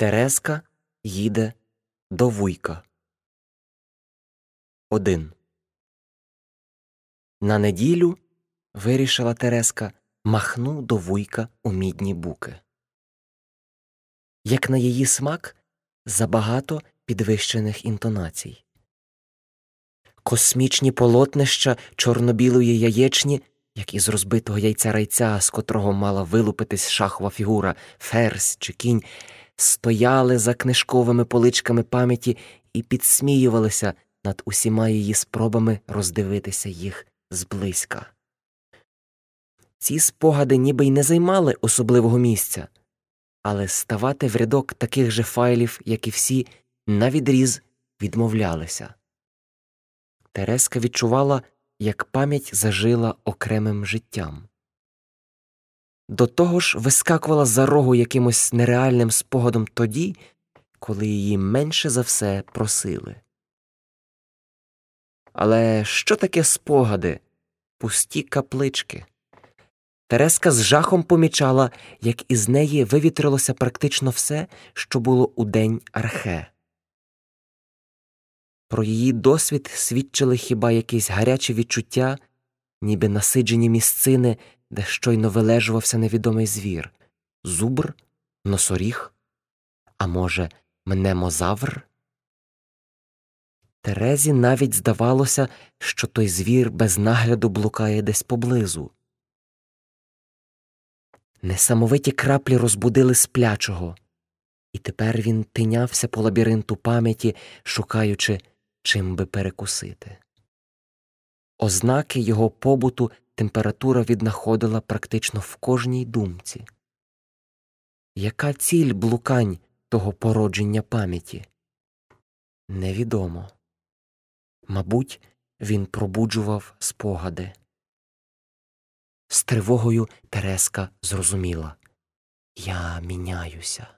Тереска їде до вуйка. 1. На неділю вирішила Тереска махну до вуйка у мідні буки. Як на її смак, забагато підвищених інтонацій. Космічні полотнища чорно-білої яєчні, як із розбитого яйця райця, з котрого мала вилупитись шахова фігура, ферзь чи кінь, стояли за книжковими поличками пам'яті і підсміювалися над усіма її спробами роздивитися їх зблизька. Ці спогади ніби й не займали особливого місця, але ставати в рядок таких же файлів, як і всі, навідріз відмовлялися. Тереска відчувала, як пам'ять зажила окремим життям. До того ж вискакувала за рогу якимось нереальним спогадом тоді, коли її менше за все просили. Але що таке спогади? Пусті каплички. Тереска з жахом помічала, як із неї вивітрилося практично все, що було у день архе. Про її досвід свідчили хіба якісь гарячі відчуття, ніби насиджені місцини, де щойно вилежувався невідомий звір зубр, носоріг, а може, мнемозавр? Терезі навіть здавалося, що той звір без нагляду блукає десь поблизу. Несамовиті краплі розбудили сплячого, і тепер він тинявся по лабіринту пам'яті, шукаючи, чим би перекусити. Ознаки його побуту температура віднаходила практично в кожній думці. Яка ціль блукань того породження пам'яті? Невідомо. Мабуть, він пробуджував спогади. З тривогою Тереска зрозуміла Я міняюся.